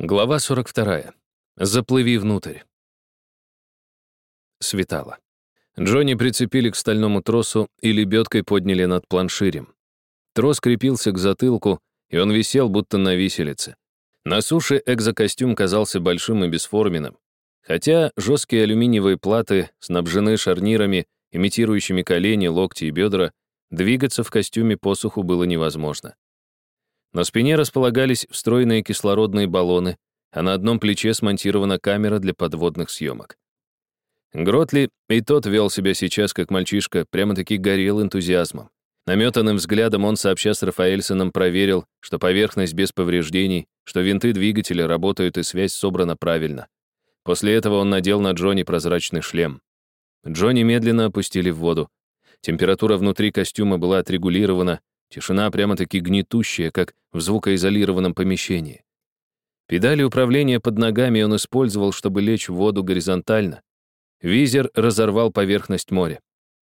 Глава 42. Заплыви внутрь. Светало. Джонни прицепили к стальному тросу и лебедкой подняли над планширем. Трос крепился к затылку, и он висел, будто на виселице. На суше экзокостюм казался большим и бесформенным. Хотя жесткие алюминиевые платы снабжены шарнирами, имитирующими колени, локти и бедра, двигаться в костюме посуху было невозможно. На спине располагались встроенные кислородные баллоны, а на одном плече смонтирована камера для подводных съемок. Гротли и тот вел себя сейчас как мальчишка, прямо-таки горел энтузиазмом. Наметанным взглядом он, сообща с Рафаэльсоном, проверил, что поверхность без повреждений, что винты двигателя работают и связь собрана правильно. После этого он надел на Джонни прозрачный шлем. Джонни медленно опустили в воду. Температура внутри костюма была отрегулирована, Тишина прямо-таки гнетущая, как в звукоизолированном помещении. Педали управления под ногами он использовал, чтобы лечь в воду горизонтально. Визер разорвал поверхность моря.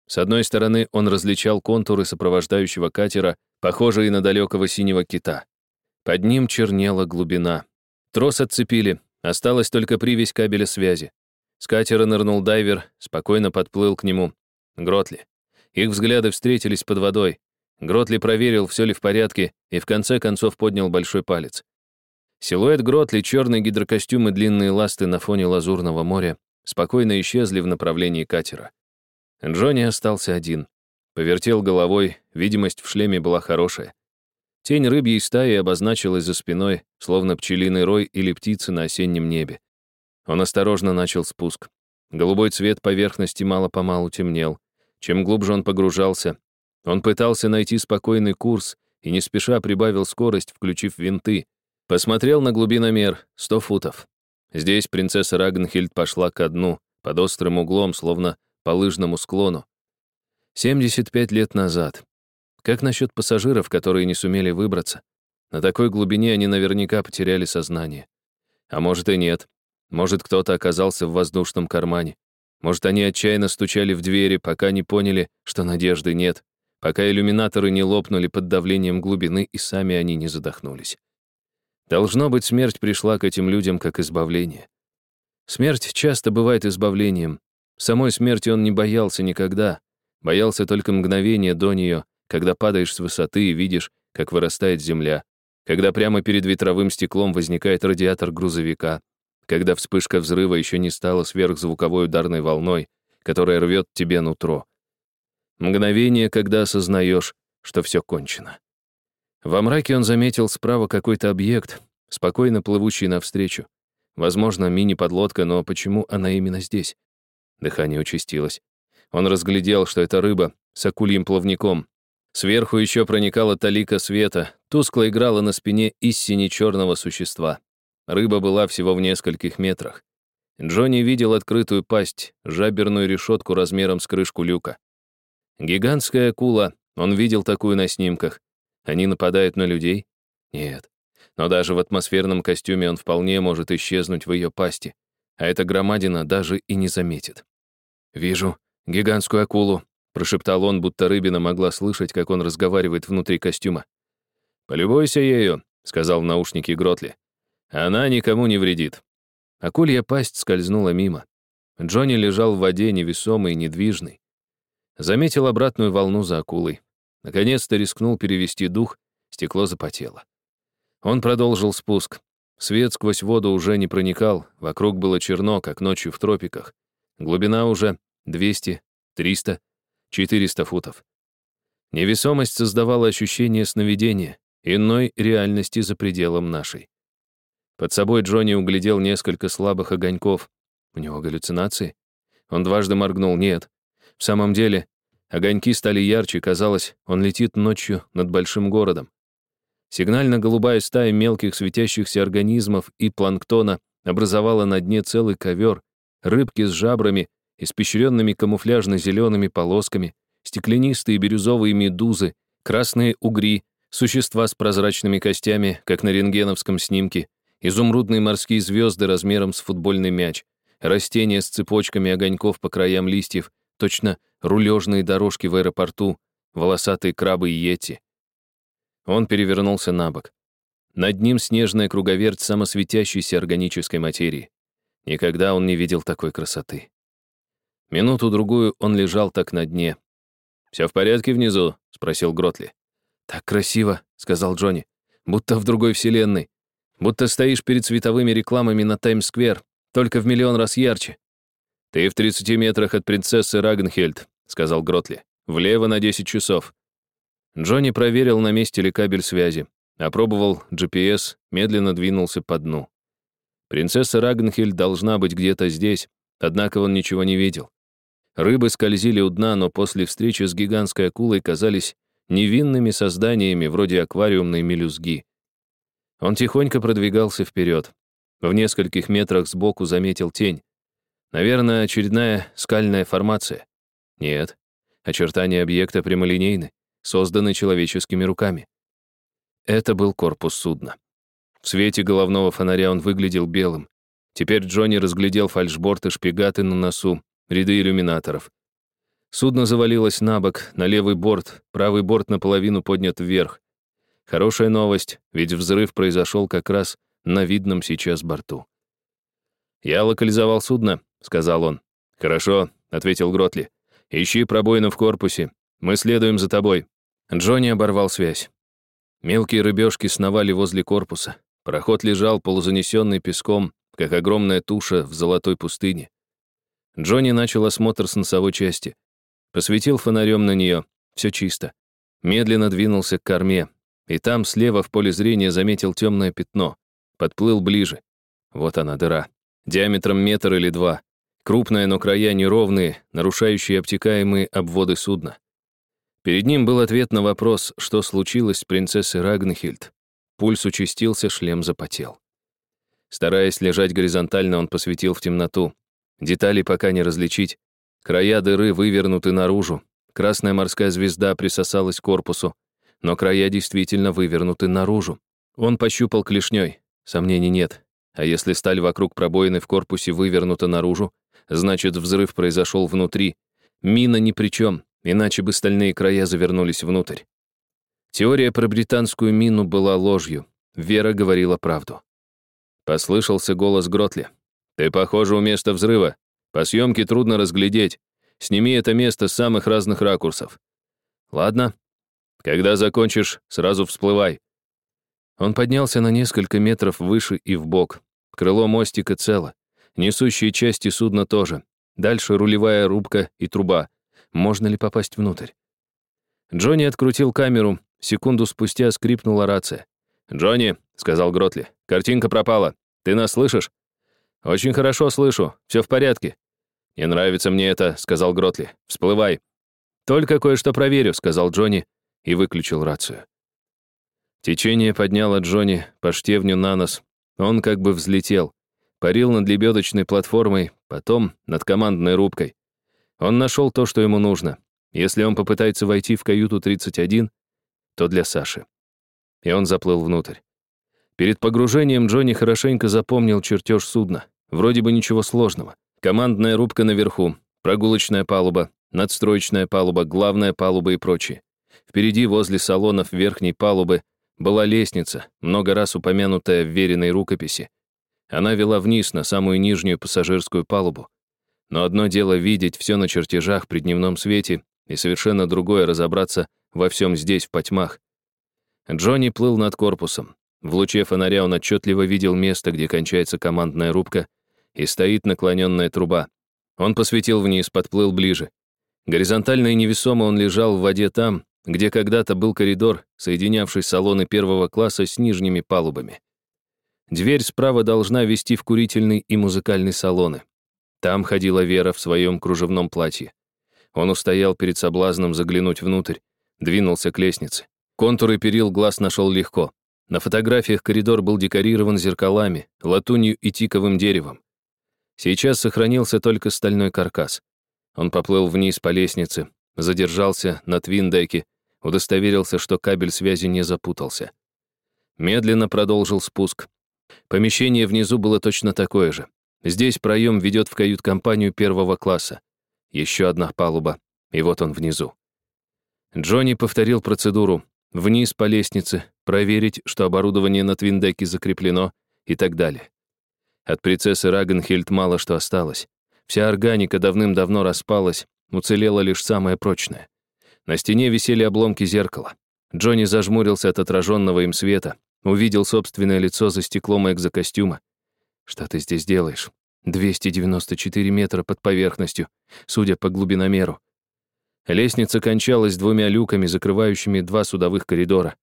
С одной стороны он различал контуры сопровождающего катера, похожие на далекого синего кита. Под ним чернела глубина. Трос отцепили, осталась только привязь кабеля связи. С катера нырнул дайвер, спокойно подплыл к нему. Гротли. Их взгляды встретились под водой. Гротли проверил, все ли в порядке, и в конце концов поднял большой палец. Силуэт Гротли, черный гидрокостюм и длинные ласты на фоне лазурного моря спокойно исчезли в направлении катера. Джонни остался один. Повертел головой, видимость в шлеме была хорошая. Тень рыбьей стаи обозначилась за спиной, словно пчелиный рой или птицы на осеннем небе. Он осторожно начал спуск. Голубой цвет поверхности мало-помалу темнел. Чем глубже он погружался, он пытался найти спокойный курс и не спеша прибавил скорость, включив винты. Посмотрел на глубиномер — 100 футов. Здесь принцесса Рагнхильд пошла ко дну, под острым углом, словно по лыжному склону. 75 лет назад. Как насчет пассажиров, которые не сумели выбраться? На такой глубине они наверняка потеряли сознание. А может и нет. Может, кто-то оказался в воздушном кармане. Может, они отчаянно стучали в двери, пока не поняли, что надежды нет, пока иллюминаторы не лопнули под давлением глубины и сами они не задохнулись. Должно быть, смерть пришла к этим людям как избавление. Смерть часто бывает избавлением. Самой смерти он не боялся никогда. Боялся только мгновения до нее, когда падаешь с высоты и видишь, как вырастает земля, когда прямо перед ветровым стеклом возникает радиатор грузовика, когда вспышка взрыва еще не стала сверхзвуковой ударной волной, которая рвет тебе нутро. Мгновение, когда осознаешь, что все кончено. Во мраке он заметил справа какой-то объект, спокойно плывущий навстречу. Возможно, мини-подлодка, но почему она именно здесь? Дыхание участилось. Он разглядел, что это рыба с акульим плавником. Сверху еще проникала талика света, тускло играла на спине из сине-черного существа. Рыба была всего в нескольких метрах. Джонни видел открытую пасть, жаберную решетку размером с крышку люка. Гигантская акула, он видел такую на снимках. Они нападают на людей? Нет. Но даже в атмосферном костюме он вполне может исчезнуть в ее пасти, а эта громадина даже и не заметит. «Вижу гигантскую акулу», — прошептал он, будто рыбина могла слышать, как он разговаривает внутри костюма. «Полюбуйся ею», — сказал в наушнике Гротли. «Она никому не вредит». Акулья пасть скользнула мимо. Джонни лежал в воде невесомый и недвижный. Заметил обратную волну за акулой. Наконец-то рискнул перевести дух, стекло запотело. Он продолжил спуск. Свет сквозь воду уже не проникал, вокруг было черно, как ночью в тропиках. Глубина уже 200, 300, 400 футов. Невесомость создавала ощущение сновидения, иной реальности за пределом нашей. Под собой Джонни углядел несколько слабых огоньков. У него галлюцинации? Он дважды моргнул. Нет, в самом деле, огоньки стали ярче, казалось, он летит ночью над большим городом. Сигнально-голубая стая мелких светящихся организмов и планктона образовала на дне целый ковер, рыбки с жабрами, испещренными камуфляжно-зелеными полосками, стеклянистые бирюзовые медузы, красные угри, существа с прозрачными костями, как на рентгеновском снимке, изумрудные морские звезды размером с футбольный мяч, растения с цепочками огоньков по краям листьев, точно рулежные дорожки в аэропорту, волосатые крабы и йети. Он перевернулся на бок. Над ним снежная круговерть самосветящейся органической материи. Никогда он не видел такой красоты. Минуту-другую он лежал так на дне. «Все в порядке внизу?» — спросил Гротли. «Так красиво», — сказал Джонни. «Будто в другой вселенной. Будто стоишь перед световыми рекламами на Таймс-сквер, только в миллион раз ярче». «Ты в 30 метрах от принцессы Рагнхельд», — сказал Гротли. «Влево на 10 часов». Джонни проверил, на месте ли кабель связи. Опробовал GPS, медленно двинулся по дну. Принцесса Рагнхельд должна быть где-то здесь, однако он ничего не видел. Рыбы скользили у дна, но после встречи с гигантской акулой казались невинными созданиями вроде аквариумной мелюзги. Он тихонько продвигался вперед. В нескольких метрах сбоку заметил тень. Наверное, очередная скальная формация. Нет, очертания объекта прямолинейны, созданы человеческими руками. Это был корпус судна. В свете головного фонаря он выглядел белым. Теперь Джонни разглядел фальшборты, шпигаты на носу, ряды иллюминаторов. Судно завалилось на бок, на левый борт, правый борт наполовину поднят вверх. Хорошая новость, ведь взрыв произошел как раз на видном сейчас борту. «Я локализовал судно», — сказал он. «Хорошо», — ответил Гротли. «Ищи пробоину в корпусе. Мы следуем за тобой». Джонни оборвал связь. Мелкие рыбешки сновали возле корпуса. Пароход лежал полузанесенный песком, как огромная туша в золотой пустыне. Джонни начал осмотр с носовой части. Посветил фонарем на нее. Все чисто. Медленно двинулся к корме. И там, слева в поле зрения, заметил темное пятно. Подплыл ближе. Вот она, дыра. Диаметром метр или два. Крупная, но края неровные, нарушающие обтекаемые обводы судна. Перед ним был ответ на вопрос, что случилось с принцессой Рагнхильд. Пульс участился, шлем запотел. Стараясь лежать горизонтально, он посветил в темноту. Детали пока не различить. Края дыры вывернуты наружу. Красная морская звезда присосалась к корпусу, но края действительно вывернуты наружу. Он пощупал клешней. Сомнений нет. А если сталь вокруг пробоины в корпусе вывернута наружу, значит, взрыв произошел внутри. Мина ни при чем, иначе бы стальные края завернулись внутрь. Теория про британскую мину была ложью. Вера говорила правду. Послышался голос Гротли. «Ты, похоже, у места взрыва. По съемке трудно разглядеть. Сними это место с самых разных ракурсов». «Ладно. Когда закончишь, сразу всплывай». Он поднялся на несколько метров выше и вбок. Крыло мостика цело. Несущие части судна тоже. Дальше рулевая рубка и труба. Можно ли попасть внутрь? Джонни открутил камеру. Секунду спустя скрипнула рация. «Джонни», — сказал Гротли, — «картинка пропала. Ты нас слышишь?» «Очень хорошо слышу. Все в порядке». «Не нравится мне это», — сказал Гротли. «Всплывай». «Только кое-что проверю», — сказал Джонни и выключил рацию. Течение подняло Джонни по штевню на нос. Он как бы взлетел. Парил над лебедочной платформой, потом над командной рубкой. Он нашел то, что ему нужно. Если он попытается войти в каюту 31, то для Саши. И он заплыл внутрь. Перед погружением Джонни хорошенько запомнил чертеж судна. Вроде бы ничего сложного. Командная рубка наверху, прогулочная палуба, надстроечная палуба, главная палуба и прочее. Впереди, возле салонов верхней палубы, была лестница, много раз упомянутая в веренной рукописи. Она вела вниз, на самую нижнюю пассажирскую палубу. Но одно дело видеть все на чертежах при дневном свете, и совершенно другое разобраться во всем здесь, в потьмах. Джонни плыл над корпусом. В луче фонаря он отчетливо видел место, где кончается командная рубка, и стоит наклоненная труба. Он посветил вниз, подплыл ближе. Горизонтально и невесомо он лежал в воде там, где когда-то был коридор, соединявший салоны первого класса с нижними палубами. Дверь справа должна вести в курительный и музыкальный салоны. Там ходила Вера в своем кружевном платье. Он устоял перед соблазном заглянуть внутрь, двинулся к лестнице. Контуры перил глаз нашел легко. На фотографиях коридор был декорирован зеркалами, латунью и тиковым деревом. Сейчас сохранился только стальной каркас. Он поплыл вниз по лестнице, задержался на твиндеке, удостоверился, что кабель связи не запутался. Медленно продолжил спуск. Помещение внизу было точно такое же. Здесь проем ведет в кают-компанию первого класса. Еще одна палуба, и вот он внизу. Джонни повторил процедуру, вниз по лестнице, проверить, что оборудование на твиндеке закреплено и так далее. От принцессы Рагенхильд мало что осталось. Вся органика давным-давно распалась, уцелела лишь самая прочная. На стене висели обломки зеркала. Джонни зажмурился от отраженного им света, увидел собственное лицо за стеклом экзокостюма. «Что ты здесь делаешь?» 294 метра под поверхностью, судя по глубиномеру. Лестница кончалась двумя люками, закрывающими два судовых коридора.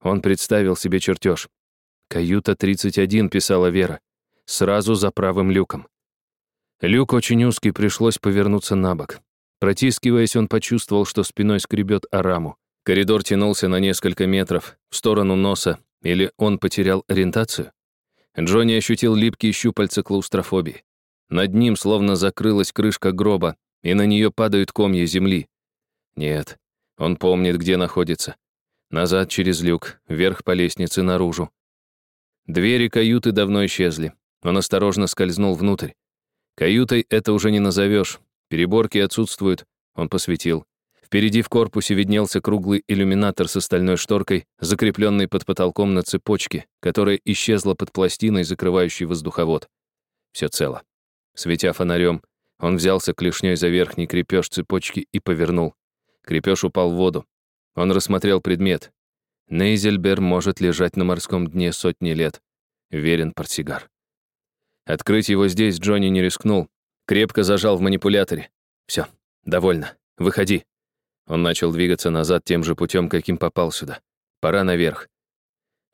Он представил себе чертеж. «Каюта 31», — писала Вера. «Сразу за правым люком». Люк очень узкий, пришлось повернуться на бок. Протискиваясь, он почувствовал, что спиной скребет о раму. Коридор тянулся на несколько метров в сторону носа, или он потерял ориентацию? Джонни ощутил липкие щупальца клаустрофобии. Над ним словно закрылась крышка гроба, и на нее падают комья земли. Нет, он помнит, где находится. Назад через люк, вверх по лестнице наружу. Двери каюты давно исчезли. Он осторожно скользнул внутрь. Каютой это уже не назовешь. Переборки отсутствуют. Он посветил. Впереди в корпусе виднелся круглый иллюминатор с стальной шторкой, закрепленный под потолком на цепочке, которая исчезла под пластиной, закрывающей воздуховод. Все цело. Светя фонарем, он взялся клешней за верхний крепеж цепочки и повернул. Крепеж упал в воду. Он рассмотрел предмет. Нейзельбер может лежать на морском дне сотни лет. Верен портсигар. Открыть его здесь Джонни не рискнул. Крепко зажал в манипуляторе. Все, довольно. Выходи. Он начал двигаться назад тем же путем, каким попал сюда. Пора наверх.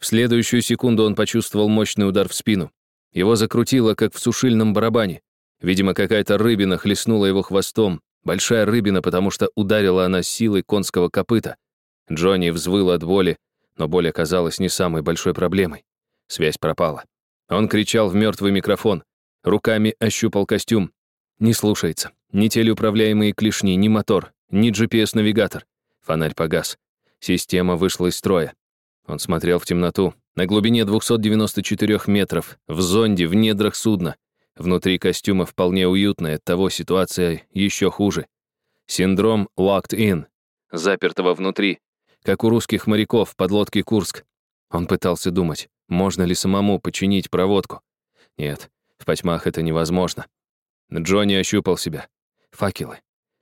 В следующую секунду он почувствовал мощный удар в спину. Его закрутило, как в сушильном барабане. Видимо, какая-то рыбина хлестнула его хвостом. Большая рыбина, потому что ударила она силой конского копыта. Джонни взвыл от боли, но боль оказалась не самой большой проблемой. Связь пропала. Он кричал в мертвый микрофон. Руками ощупал костюм. Не слушается. Ни телеуправляемые клешни, ни мотор ни GPS-навигатор. Фонарь погас. Система вышла из строя. Он смотрел в темноту. На глубине 294 метров, в зонде, в недрах судна. Внутри костюма вполне уютная, того ситуация еще хуже. Синдром locked in, запертого внутри, как у русских моряков под лодки Курск. Он пытался думать, можно ли самому починить проводку. Нет, в потьмах это невозможно. Джонни ощупал себя. Факелы.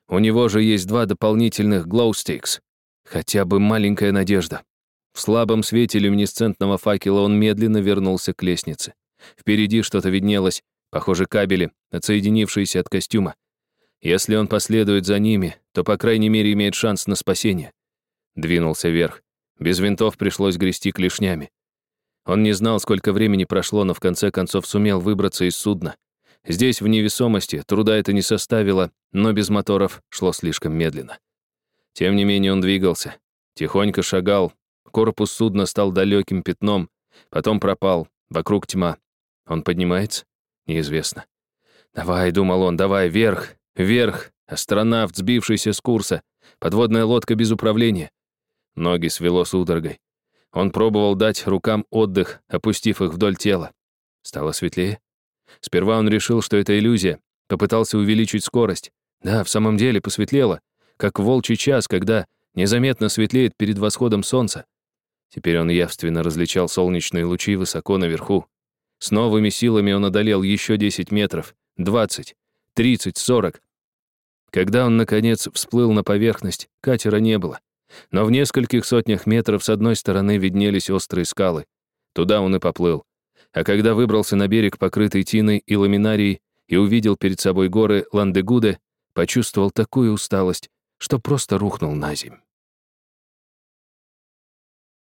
У него же есть два дополнительных глоустикс. Хотя бы маленькая надежда. В слабом свете люминесцентного факела он медленно вернулся к лестнице. Впереди что-то виднелось, похоже, кабели, отсоединившиеся от костюма. Если он последует за ними, то, по крайней мере, имеет шанс на спасение. Двинулся вверх. Без винтов пришлось грести клешнями. Он не знал, сколько времени прошло, но в конце концов сумел выбраться из судна. Здесь, в невесомости, труда это не составило, но без моторов шло слишком медленно. Тем не менее он двигался, тихонько шагал, корпус судна стал далеким пятном, потом пропал, вокруг тьма. Он поднимается? Неизвестно. «Давай», — думал он, — «давай, вверх, вверх, астронавт, сбившийся с курса, подводная лодка без управления». Ноги свело судорогой. Он пробовал дать рукам отдых, опустив их вдоль тела. Стало светлее. Сперва он решил, что это иллюзия, попытался увеличить скорость. Да, в самом деле посветлело, как волчий час, когда незаметно светлеет перед восходом солнца. Теперь он явственно различал солнечные лучи высоко наверху. С новыми силами он одолел еще 10 метров, 20, 30, 40. Когда он, наконец, всплыл на поверхность, катера не было. Но в нескольких сотнях метров с одной стороны виднелись острые скалы. Туда он и поплыл. А когда выбрался на берег, покрытый тиной и ламинарией, и увидел перед собой горы Ландегуде, почувствовал такую усталость, что просто рухнул на земь.